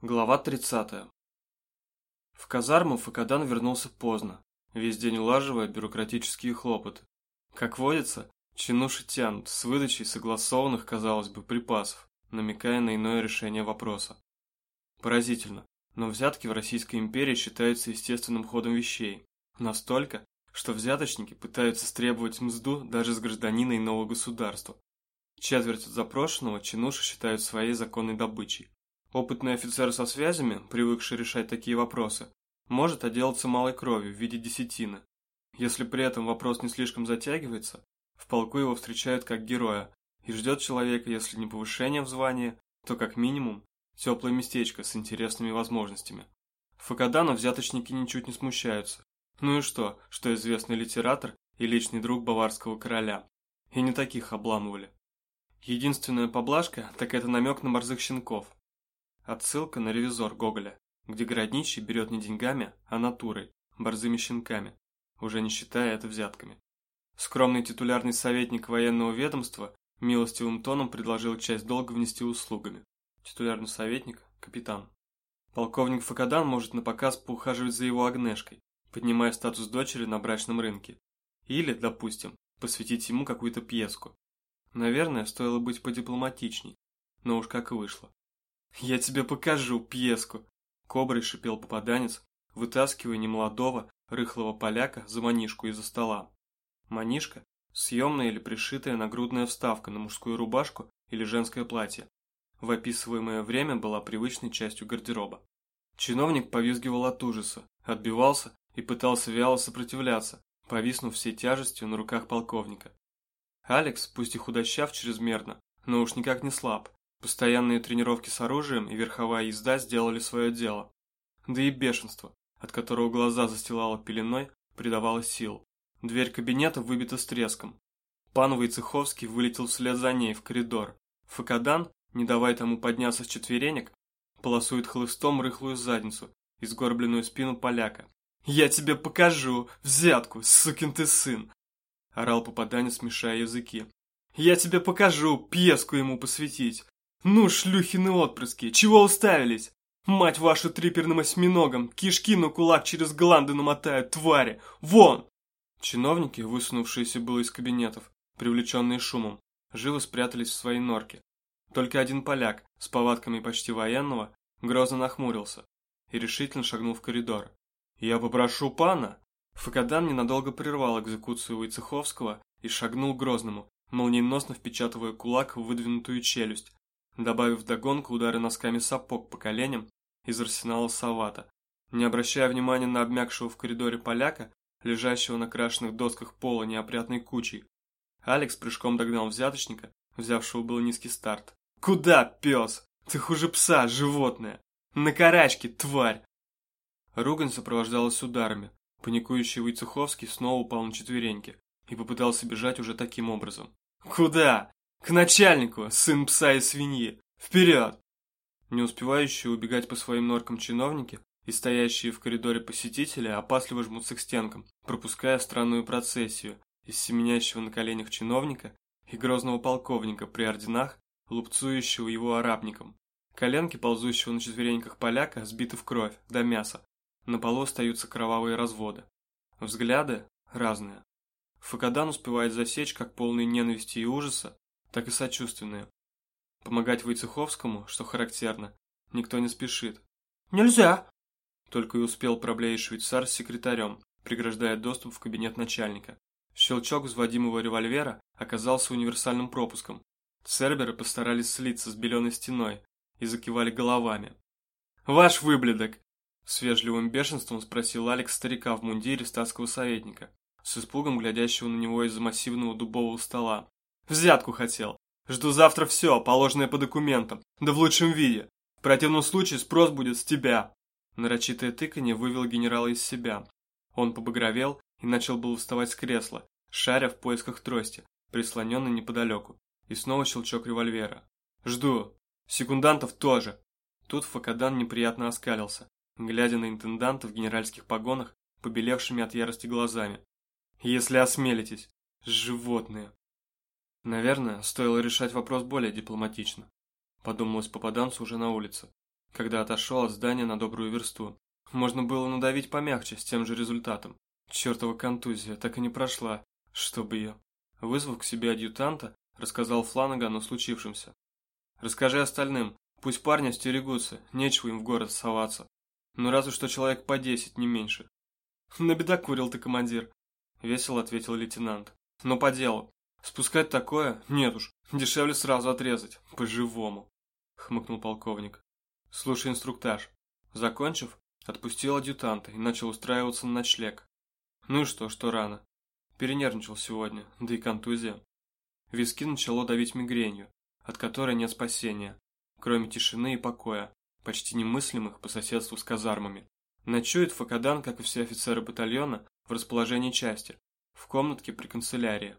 Глава 30. В казарму Факадан вернулся поздно, весь день улаживая бюрократические хлопоты. Как водится, чинуши тянут с выдачей согласованных, казалось бы, припасов, намекая на иное решение вопроса. Поразительно, но взятки в Российской империи считаются естественным ходом вещей. Настолько, что взяточники пытаются стребовать мзду даже с гражданина иного государства. Четверть запрошенного чинуши считают своей законной добычей. Опытный офицер со связями, привыкший решать такие вопросы, может отделаться малой кровью в виде десятины. Если при этом вопрос не слишком затягивается, в полку его встречают как героя и ждет человека, если не повышение в звании, то как минимум теплое местечко с интересными возможностями. Факадана взяточники ничуть не смущаются. Ну и что, что известный литератор и личный друг баварского короля. И не таких обламывали. Единственная поблажка, так это намек на борзых щенков – Отсылка на ревизор Гоголя, где городничий берет не деньгами, а натурой, борзыми щенками, уже не считая это взятками. Скромный титулярный советник военного ведомства милостивым тоном предложил часть долга внести услугами. Титулярный советник – капитан. Полковник Факадан может на показ поухаживать за его огнешкой, поднимая статус дочери на брачном рынке. Или, допустим, посвятить ему какую-то пьеску. Наверное, стоило быть подипломатичней, но уж как вышло. «Я тебе покажу пьеску!» Коброй шипел попаданец, вытаскивая немолодого, рыхлого поляка за манишку из-за стола. Манишка – съемная или пришитая нагрудная вставка на мужскую рубашку или женское платье. В описываемое время была привычной частью гардероба. Чиновник повизгивал от ужаса, отбивался и пытался вяло сопротивляться, повиснув всей тяжестью на руках полковника. Алекс, пусть и худощав чрезмерно, но уж никак не слаб, Постоянные тренировки с оружием и верховая езда сделали свое дело. Да и бешенство, от которого глаза застилало пеленой, придавало сил. Дверь кабинета выбита с треском. Пан Войцеховский вылетел вслед за ней в коридор. Факадан, не давая тому подняться с четверенек, полосует хлыстом рыхлую задницу и сгорбленную спину поляка. «Я тебе покажу! Взятку, сукин ты сын!» Орал попаданец, смешая языки. «Я тебе покажу! Пьеску ему посвятить! «Ну, шлюхины отпрыски, чего уставились? Мать вашу триперным осьминогом, кишки на кулак через гланды намотают, твари! Вон!» Чиновники, высунувшиеся было из кабинетов, привлеченные шумом, живо спрятались в свои норки. Только один поляк, с повадками почти военного, грозно нахмурился и решительно шагнул в коридор. «Я попрошу пана!» Факадан ненадолго прервал экзекуцию Войцеховского и шагнул Грозному, молниеносно впечатывая кулак в выдвинутую челюсть, добавив вдогонку удары носками сапог по коленям из арсенала Савата. Не обращая внимания на обмякшего в коридоре поляка, лежащего на крашенных досках пола неопрятной кучей, Алекс прыжком догнал взяточника, взявшего был низкий старт. «Куда, пес? Ты хуже пса, животное! На карачке, тварь!» Ругань сопровождалась ударами. Паникующий Войцеховский снова упал на четвереньки и попытался бежать уже таким образом. «Куда? К начальнику, сын пса и свиньи! Вперед!» Не успевающие убегать по своим норкам чиновники и стоящие в коридоре посетители опасливо жмутся к стенкам, пропуская странную процессию из семенящего на коленях чиновника и грозного полковника при орденах, лупцующего его арабником. Коленки ползущего на четвереньках поляка сбиты в кровь, до мяса. На полу остаются кровавые разводы. Взгляды разные. Факадан успевает засечь, как полные ненависти и ужаса так и сочувственные. Помогать Войцеховскому, что характерно, никто не спешит. «Нельзя!» Только и успел проблеять швейцар с секретарем, преграждая доступ в кабинет начальника. Щелчок взводимого револьвера оказался универсальным пропуском. Церберы постарались слиться с беленой стеной и закивали головами. «Ваш выбледок!» С вежливым бешенством спросил Алекс старика в мундире статского советника, с испугом глядящего на него из-за массивного дубового стола. Взятку хотел. Жду завтра все, положенное по документам, да в лучшем виде. В противном случае спрос будет с тебя. Нарочитое тыканье вывел генерала из себя. Он побагровел и начал было вставать с кресла, шаря в поисках трости, прислоненной неподалеку. И снова щелчок револьвера. «Жду. Секундантов тоже». Тут Факадан неприятно оскалился, глядя на интенданта в генеральских погонах, побелевшими от ярости глазами. «Если осмелитесь, животные!» Наверное, стоило решать вопрос более дипломатично. Подумалось попаданцу уже на улице. когда отошел от здания на добрую версту. Можно было надавить помягче, с тем же результатом. Чертова контузия так и не прошла, чтобы ее. Вызвав к себе адъютанта, рассказал Фланагану о случившемся. «Расскажи остальным, пусть парни стерегутся, нечего им в город соваться. Ну разве что человек по десять, не меньше». «Набедокурил ты, командир», — весело ответил лейтенант. «Но по делу. Спускать такое? Нет уж, дешевле сразу отрезать, по-живому», — хмыкнул полковник. «Слушай инструктаж». Закончив, отпустил адъютанта и начал устраиваться на ночлег. Ну и что, что рано. Перенервничал сегодня, да и контузия. Виски начало давить мигренью, от которой нет спасения, кроме тишины и покоя, почти немыслимых по соседству с казармами. Ночует Факадан, как и все офицеры батальона, в расположении части, в комнатке при канцелярии.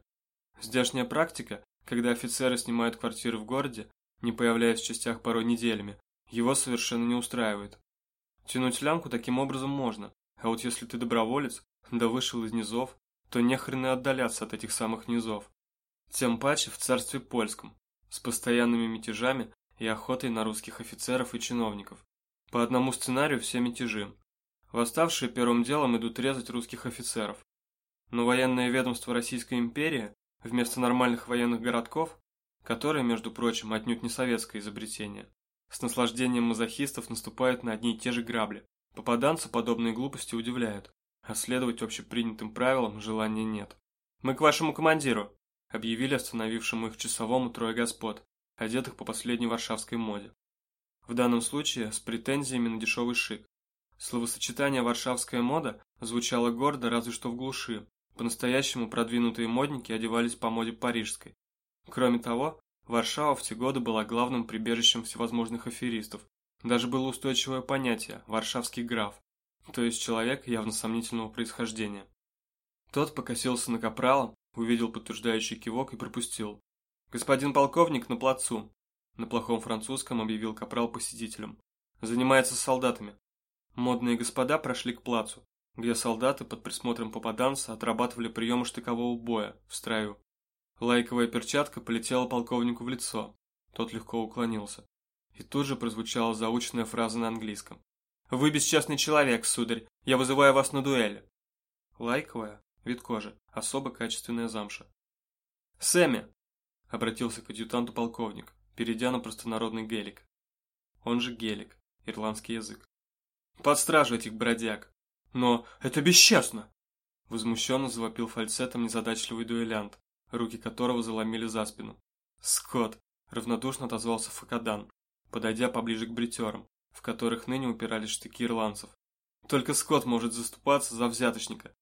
Здешняя практика, когда офицеры снимают квартиры в городе, не появляясь в частях порой неделями, его совершенно не устраивает. Тянуть лямку таким образом можно, а вот если ты доброволец, да вышел из низов, то нехрен и отдаляться от этих самых низов. Тем паче в царстве польском, с постоянными мятежами и охотой на русских офицеров и чиновников. По одному сценарию все мятежи. Восставшие первым делом идут резать русских офицеров. Но военное ведомство Российской империи вместо нормальных военных городков, которые, между прочим, отнюдь не советское изобретение, с наслаждением мазохистов наступают на одни и те же грабли. Попаданцы подобные глупости удивляют, а следовать общепринятым правилам желания нет. «Мы к вашему командиру», – объявили остановившему их часовому трое господ, одетых по последней варшавской моде. В данном случае с претензиями на дешевый шик. Словосочетание «варшавская мода» звучало гордо разве что в глуши, по-настоящему продвинутые модники одевались по моде парижской. Кроме того, Варшава в те годы была главным прибежищем всевозможных аферистов. Даже было устойчивое понятие «варшавский граф», то есть человек явно сомнительного происхождения. Тот покосился на капрала, увидел подтверждающий кивок и пропустил. «Господин полковник на плацу», – на плохом французском объявил капрал посетителям. «Занимается с солдатами». Модные господа прошли к плацу, где солдаты под присмотром попаданца отрабатывали приемы штыкового боя в строю. Лайковая перчатка полетела полковнику в лицо. Тот легко уклонился. И тут же прозвучала заученная фраза на английском. «Вы бесчестный человек, сударь. Я вызываю вас на дуэль». Лайковая, вид кожи, особо качественная замша. «Сэмми!» – обратился к адъютанту полковник, перейдя на простонародный гелик. Он же гелик, ирландский язык. «Под стражу этих бродяг!» «Но это бесчестно!» Возмущенно завопил фальцетом незадачливый дуэлянт, руки которого заломили за спину. «Скотт!» – равнодушно отозвался Факадан, подойдя поближе к бритерам, в которых ныне упирались штыки ирландцев. «Только Скотт может заступаться за взяточника.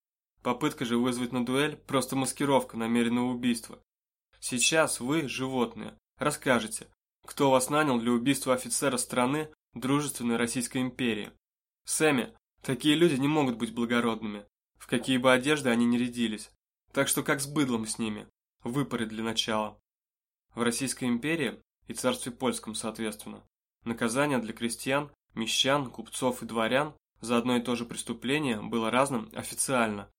Попытка же вызвать на дуэль – просто маскировка намеренного убийства. Сейчас вы, животные, расскажете, кто вас нанял для убийства офицера страны дружественной Российской империи. Сэмми, Такие люди не могут быть благородными, в какие бы одежды они ни рядились. Так что как с быдлом с ними. Выпары для начала. В Российской империи и царстве польском, соответственно, наказание для крестьян, мещан, купцов и дворян за одно и то же преступление было разным официально.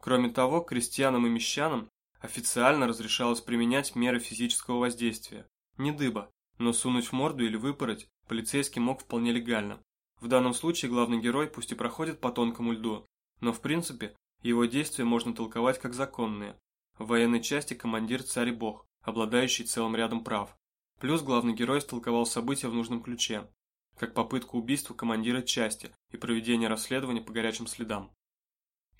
Кроме того, крестьянам и мещанам официально разрешалось применять меры физического воздействия. Не дыба, но сунуть в морду или выпороть полицейский мог вполне легально. В данном случае главный герой пусть и проходит по тонкому льду, но в принципе его действия можно толковать как законные. В военной части командир царь бог, обладающий целым рядом прав. Плюс главный герой истолковал события в нужном ключе, как попытку убийства командира части и проведение расследования по горячим следам.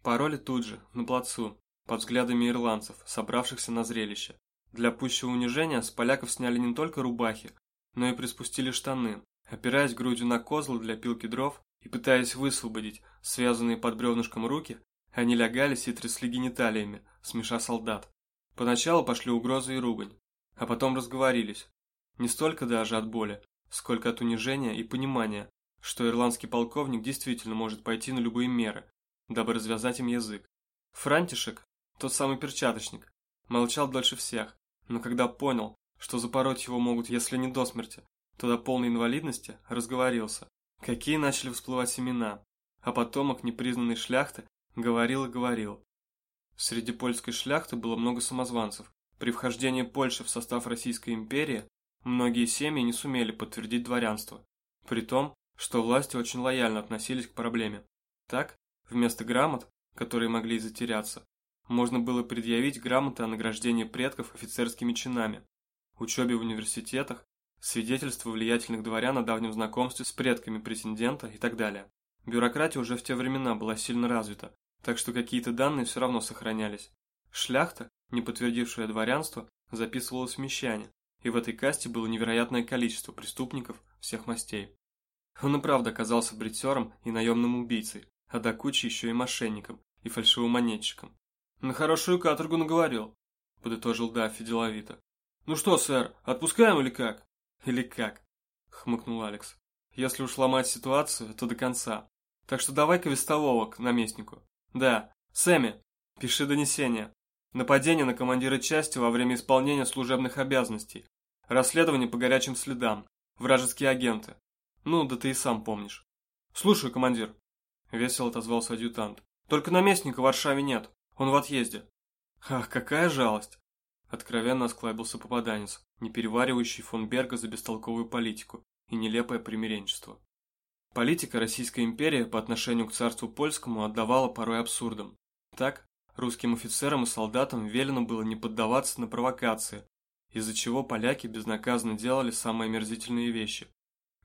Пароли тут же, на плацу, под взглядами ирландцев, собравшихся на зрелище. Для пущего унижения с поляков сняли не только рубахи, но и приспустили штаны, Опираясь грудью на козлы для пилки дров и пытаясь высвободить связанные под бревнышком руки, они лягались и трясли гениталиями, смеша солдат. Поначалу пошли угрозы и ругань, а потом разговорились. Не столько даже от боли, сколько от унижения и понимания, что ирландский полковник действительно может пойти на любые меры, дабы развязать им язык. Франтишек, тот самый перчаточник, молчал дольше всех, но когда понял, что запороть его могут, если не до смерти, то до полной инвалидности разговорился. Какие начали всплывать имена, а потомок непризнанной шляхты говорил и говорил. Среди польской шляхты было много самозванцев. При вхождении Польши в состав Российской империи многие семьи не сумели подтвердить дворянство. Притом, что власти очень лояльно относились к проблеме. Так, вместо грамот, которые могли затеряться, можно было предъявить грамоты о награждении предков офицерскими чинами, учебе в университетах, свидетельство влиятельных дворян о давнем знакомстве с предками претендента и так далее. Бюрократия уже в те времена была сильно развита, так что какие-то данные все равно сохранялись. Шляхта, не подтвердившая дворянство, записывалась в мещане, и в этой касте было невероятное количество преступников всех мастей. Он и правда оказался бритером и наемным убийцей, а до кучи еще и мошенником, и фальшивым монетчиком. «На хорошую каторгу наговорил», – подытожил Даффи деловито. «Ну что, сэр, отпускаем или как?» «Или как?» – хмыкнул Алекс. «Если уж ломать ситуацию, то до конца. Так что давай-ка вестового к наместнику. Да, Сэмми, пиши донесение. Нападение на командира части во время исполнения служебных обязанностей. Расследование по горячим следам. Вражеские агенты. Ну, да ты и сам помнишь. Слушаю, командир. Весело отозвался адъютант. Только наместника в Варшаве нет. Он в отъезде. Ах, какая жалость. Откровенно осклабился попаданец, не переваривающий фон Берга за бестолковую политику и нелепое примиренчество. Политика Российской империи по отношению к царству польскому отдавала порой абсурдом. Так, русским офицерам и солдатам велено было не поддаваться на провокации, из-за чего поляки безнаказанно делали самые омерзительные вещи.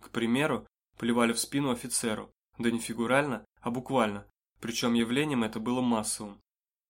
К примеру, плевали в спину офицеру, да не фигурально, а буквально, причем явлением это было массовым.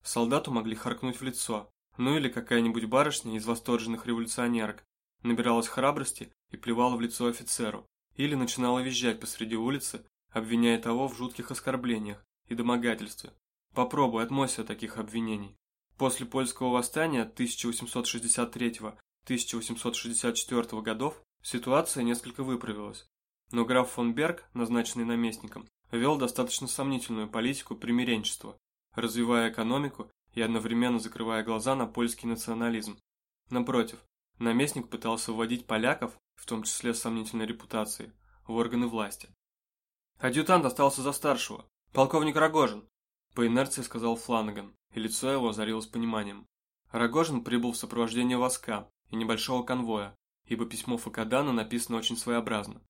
Солдату могли харкнуть в лицо, ну или какая-нибудь барышня из восторженных революционерок набиралась храбрости и плевала в лицо офицеру, или начинала визжать посреди улицы, обвиняя того в жутких оскорблениях и домогательстве. Попробуй отмойся от таких обвинений. После польского восстания 1863-1864 годов ситуация несколько выправилась, но граф фон Берг, назначенный наместником, вел достаточно сомнительную политику примиренчества, развивая экономику и одновременно закрывая глаза на польский национализм. Напротив, наместник пытался вводить поляков, в том числе с сомнительной репутацией, в органы власти. Адъютант остался за старшего, полковник Рогожин, по инерции сказал Фланаган, и лицо его озарилось пониманием. Рогожин прибыл в сопровождении воска и небольшого конвоя, ибо письмо Факадана написано очень своеобразно.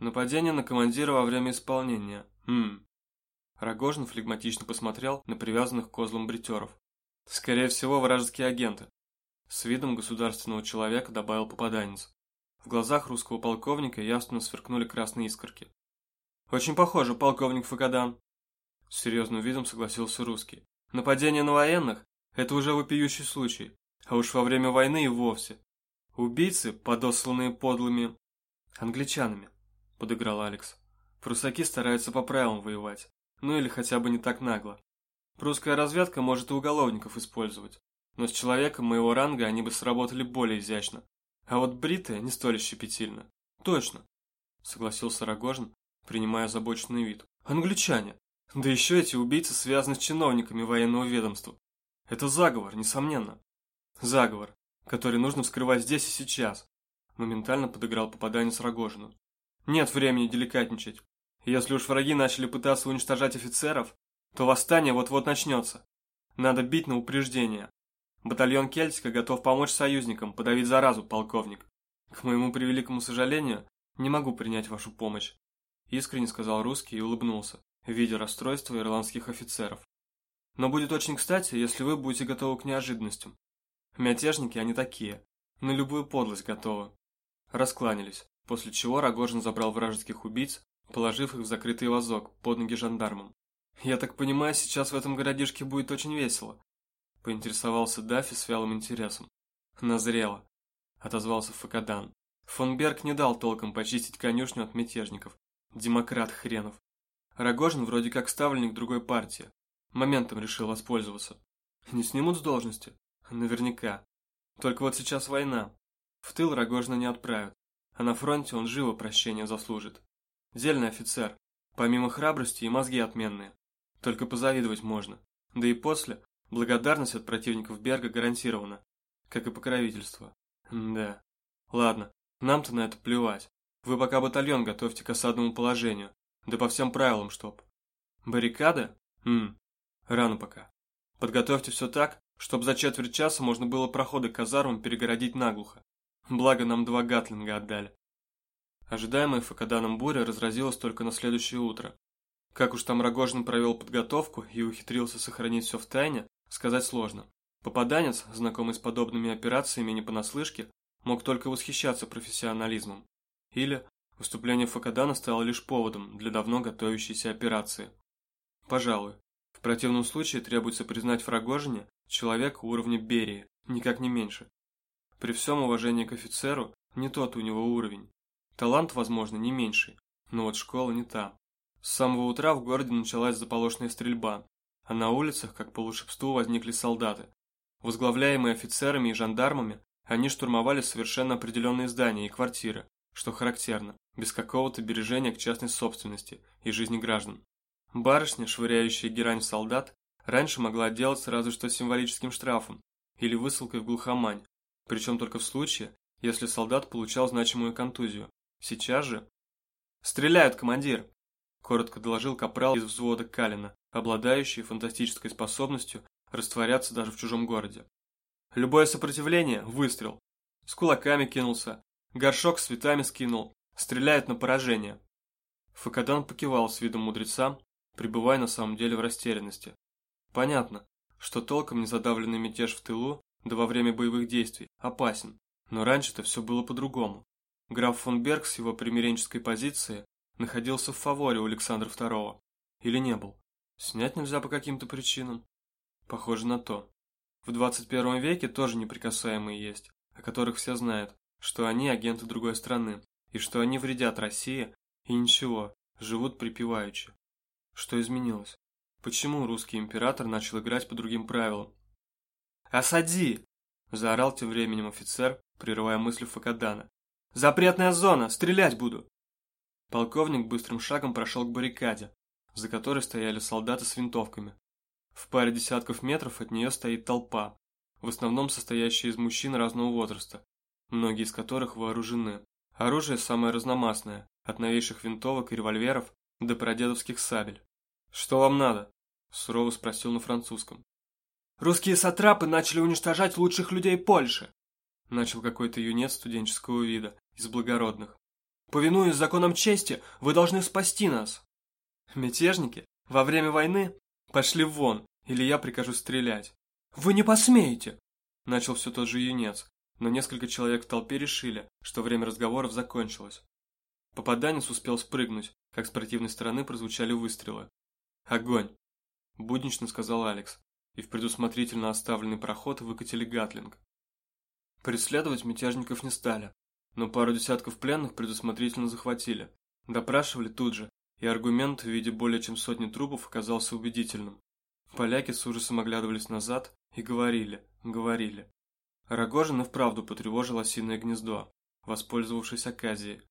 Нападение на командира во время исполнения. Хм, Рогожин флегматично посмотрел на привязанных к козлам бритеров. Скорее всего, вражеские агенты. С видом государственного человека добавил попаданец. В глазах русского полковника ясно сверкнули красные искорки. «Очень похоже, полковник Факадан». С серьезным видом согласился русский. «Нападение на военных – это уже вопиющий случай, а уж во время войны и вовсе. Убийцы, подосланные подлыми англичанами», – подыграл Алекс. «Прусаки стараются по правилам воевать. Ну или хотя бы не так нагло. Прусская разведка может и уголовников использовать, но с человеком моего ранга они бы сработали более изящно. А вот бритые не столь щепетильно. Точно, согласился Рогожин, принимая озабоченный вид. Англичане. Да еще эти убийцы связаны с чиновниками военного ведомства. Это заговор, несомненно. Заговор, который нужно вскрывать здесь и сейчас. Моментально подыграл попаданец Рогожину. Нет времени деликатничать. Если уж враги начали пытаться уничтожать офицеров, то восстание вот-вот начнется. Надо бить на упреждение. Батальон Кельтика готов помочь союзникам подавить заразу, полковник. К моему превеликому сожалению, не могу принять вашу помощь. Искренне сказал русский и улыбнулся, видя расстройство ирландских офицеров. Но будет очень кстати, если вы будете готовы к неожиданностям. Мятежники они такие, на любую подлость готовы. Раскланялись, после чего Рогожин забрал вражеских убийц положив их в закрытый вазок под ноги жандармам. «Я так понимаю, сейчас в этом городишке будет очень весело», – поинтересовался Даффи с вялым интересом. «Назрело», – отозвался Факадан. Фон Берг не дал толком почистить конюшню от мятежников. Демократ хренов. Рогожин вроде как ставленник другой партии. Моментом решил воспользоваться. Не снимут с должности? Наверняка. Только вот сейчас война. В тыл Рогожина не отправят, а на фронте он живо прощения заслужит. Дельный офицер. Помимо храбрости и мозги отменные. Только позавидовать можно. Да и после, благодарность от противников Берга гарантирована. Как и покровительство. М да. Ладно, нам-то на это плевать. Вы пока батальон готовьте к осадному положению. Да по всем правилам, чтоб. Баррикады? Хм, рано пока. Подготовьте все так, чтобы за четверть часа можно было проходы к казармам перегородить наглухо. Благо нам два гатлинга отдали. Ожидаемая Факаданом буря разразилась только на следующее утро. Как уж там Рогожин провел подготовку и ухитрился сохранить все в тайне, сказать сложно. Попаданец, знакомый с подобными операциями не понаслышке, мог только восхищаться профессионализмом. Или выступление Факадана стало лишь поводом для давно готовящейся операции. Пожалуй. В противном случае требуется признать в Рогожине человека уровня Берии, никак не меньше. При всем уважении к офицеру, не тот у него уровень. Талант, возможно, не меньший, но вот школа не та. С самого утра в городе началась заполошная стрельба, а на улицах, как по волшебству, возникли солдаты. Возглавляемые офицерами и жандармами, они штурмовали совершенно определенные здания и квартиры, что характерно, без какого-то бережения к частной собственности и жизни граждан. Барышня, швыряющая герань в солдат, раньше могла отделаться разве что символическим штрафом или высылкой в глухомань, причем только в случае, если солдат получал значимую контузию. Сейчас же... «Стреляют, командир!» – коротко доложил капрал из взвода Калина, обладающий фантастической способностью растворяться даже в чужом городе. Любое сопротивление – выстрел. С кулаками кинулся, горшок с цветами скинул, стреляет на поражение. Факадан покивал с видом мудреца, пребывая на самом деле в растерянности. Понятно, что толком не задавленный мятеж в тылу, да во время боевых действий, опасен. Но раньше-то все было по-другому. Граф фон Берг с его примиренческой позиции находился в фаворе у Александра II. Или не был? Снять нельзя по каким-то причинам? Похоже на то. В 21 веке тоже неприкасаемые есть, о которых все знают, что они агенты другой страны, и что они вредят России, и ничего, живут припеваючи. Что изменилось? Почему русский император начал играть по другим правилам? «Осади!» – заорал тем временем офицер, прерывая мысль Факадана. «Запретная зона! Стрелять буду!» Полковник быстрым шагом прошел к баррикаде, за которой стояли солдаты с винтовками. В паре десятков метров от нее стоит толпа, в основном состоящая из мужчин разного возраста, многие из которых вооружены. Оружие самое разномастное, от новейших винтовок и револьверов до прадедовских сабель. «Что вам надо?» – сурово спросил на французском. «Русские сатрапы начали уничтожать лучших людей Польши!» – начал какой-то юнец студенческого вида, из благородных. «Повинуясь законам чести, вы должны спасти нас!» «Мятежники? Во время войны? Пошли вон, или я прикажу стрелять!» «Вы не посмеете!» – начал все тот же юнец, но несколько человек в толпе решили, что время разговоров закончилось. Попаданец успел спрыгнуть, как с противной стороны прозвучали выстрелы. «Огонь!» – буднично сказал Алекс, и в предусмотрительно оставленный проход выкатили гатлинг. Преследовать мятежников не стали, но пару десятков пленных предусмотрительно захватили. Допрашивали тут же, и аргумент в виде более чем сотни трупов оказался убедительным. Поляки с ужасом оглядывались назад и говорили, говорили. Рогожин и вправду потревожил осиное гнездо, воспользовавшись оказией.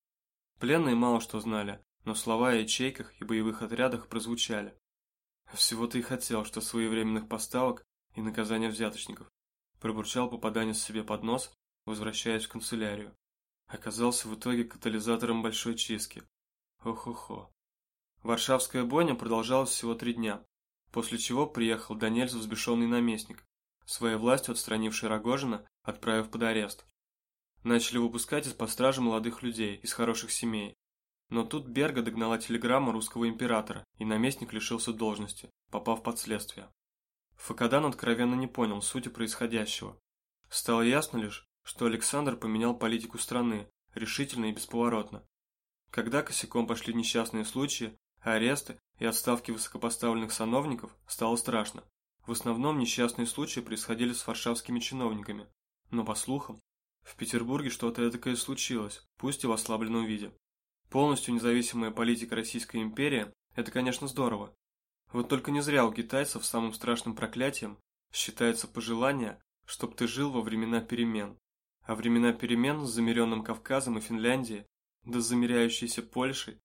Пленные мало что знали, но слова о ячейках и боевых отрядах прозвучали. Всего-то и хотел, что своевременных поставок и наказания взяточников. Пробурчал попаданец себе под нос, возвращаясь в канцелярию. Оказался в итоге катализатором большой чистки. Ох-охо. Варшавская бойня продолжалась всего три дня, после чего приехал Даниэль взбешенный наместник, своей властью отстранивший Рогожина, отправив под арест. Начали выпускать из-под стражи молодых людей, из хороших семей. Но тут Берга догнала телеграмма русского императора, и наместник лишился должности, попав под следствие. Факадан откровенно не понял сути происходящего. Стало ясно лишь, что Александр поменял политику страны, решительно и бесповоротно. Когда косяком пошли несчастные случаи, аресты и отставки высокопоставленных сановников, стало страшно. В основном несчастные случаи происходили с варшавскими чиновниками, но по слухам, в Петербурге что-то такое случилось, пусть и в ослабленном виде. Полностью независимая политика Российской империи – это, конечно, здорово. Вот только не зря у китайцев самым страшным проклятием считается пожелание, чтоб ты жил во времена перемен. А времена перемен с замеренным Кавказом и Финляндией, да с замеряющейся Польшей,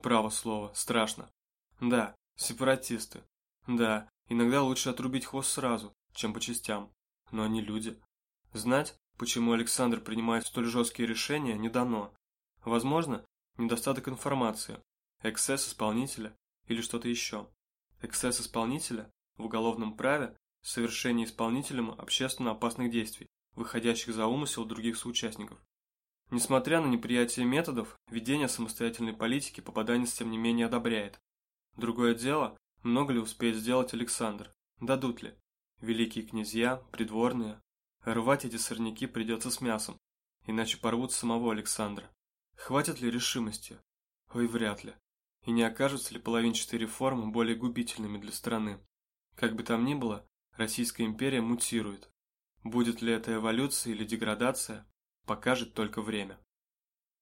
право слово, страшно. Да, сепаратисты. Да, Иногда лучше отрубить хвост сразу, чем по частям. Но они люди. Знать, почему Александр принимает столь жесткие решения, не дано. Возможно, недостаток информации, эксцесс исполнителя или что-то еще. Эксцесс исполнителя в уголовном праве – совершение исполнителем общественно опасных действий, выходящих за умысел других соучастников. Несмотря на неприятие методов, ведение самостоятельной политики попаданец тем не менее одобряет. Другое дело, много ли успеет сделать Александр, дадут ли. Великие князья, придворные. Рвать эти сорняки придется с мясом, иначе порвут самого Александра. Хватит ли решимости? Ой, вряд ли. И не окажутся ли половинчатые реформы более губительными для страны? Как бы там ни было, Российская империя мутирует. Будет ли это эволюция или деградация, покажет только время.